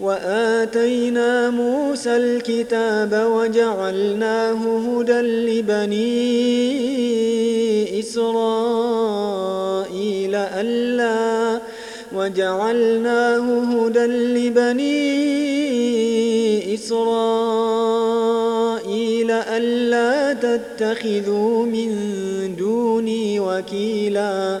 وآتينا موسى الكتاب وجعلناه هدى لبني إسرائيل ألا وجعلناه هدى لبني إسرائيل ألا تتخذوا من دوني وكيلا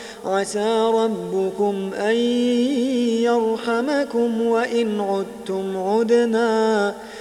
عسى ربكم أن يرحمكم وإن عدتم عدنا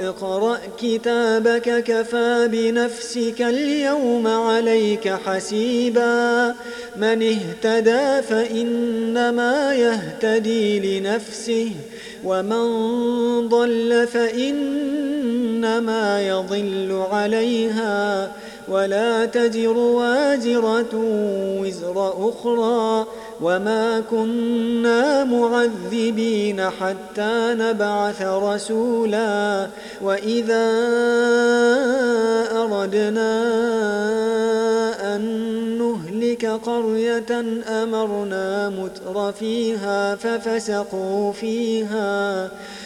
اقرأ كتابك كفى بنفسك اليوم عليك حسيبا. من اهتدى فإنما يهتدي لنفسه ومن ضل فإنما يضل عليها. ولا تجر وازرة وزر أخرى. وما كنا معذبين حتى نبعث رسولا وإذا أردنا أن نهلك قرية أمرنا متر فيها ففسقوا فيها ففسقوا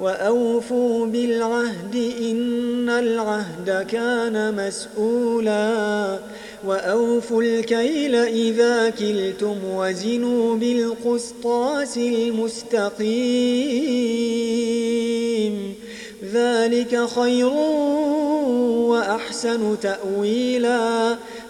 وأوفوا بالعهد إن العهد كان مسؤولا وأوفوا الكيل إذا كلتم وزنوا بالقسطاس المستقيم ذلك خير وأحسن تأويلا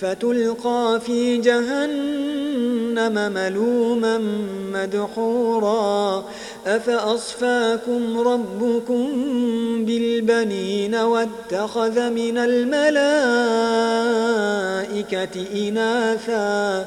فتلقى في جهنم ملوما مدحورا. أفأصفاكم ربكم بالبنين واتخذ من الملائكة إناثا؟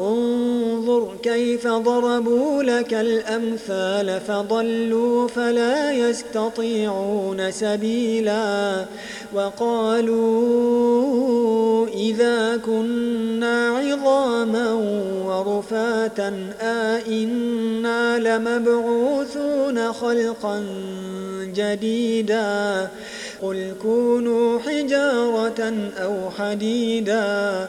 انظر كيف ضربوا لك الأمثال فضلوا فلا يستطيعون سبيلا وقالوا إذا كنا عظاما ورفاتا آئنا لمبعوثون خلقا جديدا قل كونوا حجارة أو حديدا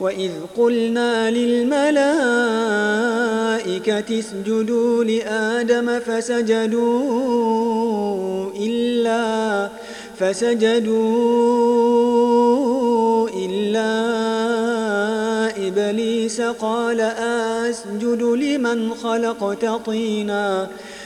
وإذ قلنا للملائكة اسجدوا لآدم فسجدوا إلا فسجدوا إلا إبليس قال أسجد لمن خلقت طيناً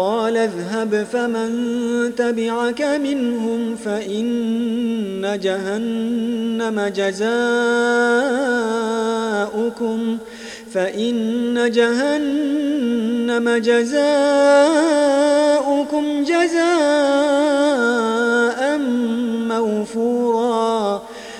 قال اذهب فمن تبعك منهم فإن جهنم جزاؤكم فإن جهنم جزاؤكم جزاء موفورا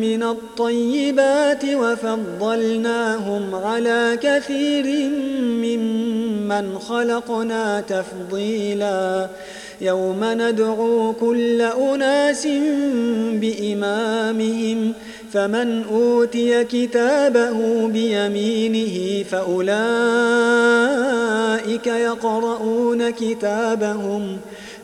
من الطيبات وفضلناهم على كثير ممن خلقنا تفضيلا. يوم ندعو كل أناس بإمامهم فمن أوتي كتابه بيمينه فأولئك يقرؤون كتابهم ۖ.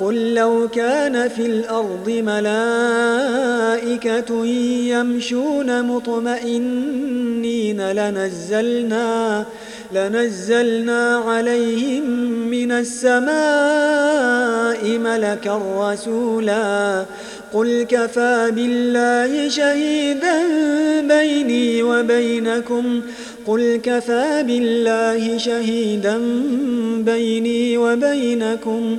قل لو كان في الأرض ملائكة يمشون مطمئنين لنزلنا لنزلنا عليهم من السماء ملكا رسولا قل كفى بالله شهيدا بيني وبينكم قل كفى بالله شهيدا بيني وبينكم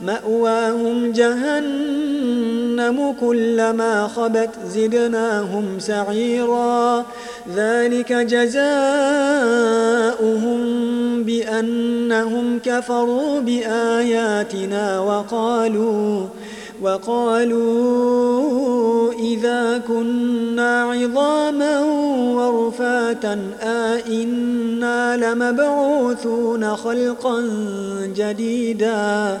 مأواهم جهنم كلما خبت زدناهم سعيرا. ذلك جزاؤهم بأنهم كفروا بآياتنا وقالوا وقالوا إذا كنا عظاما ورفاتا آئنا لمبعوثون خلقا جديدا.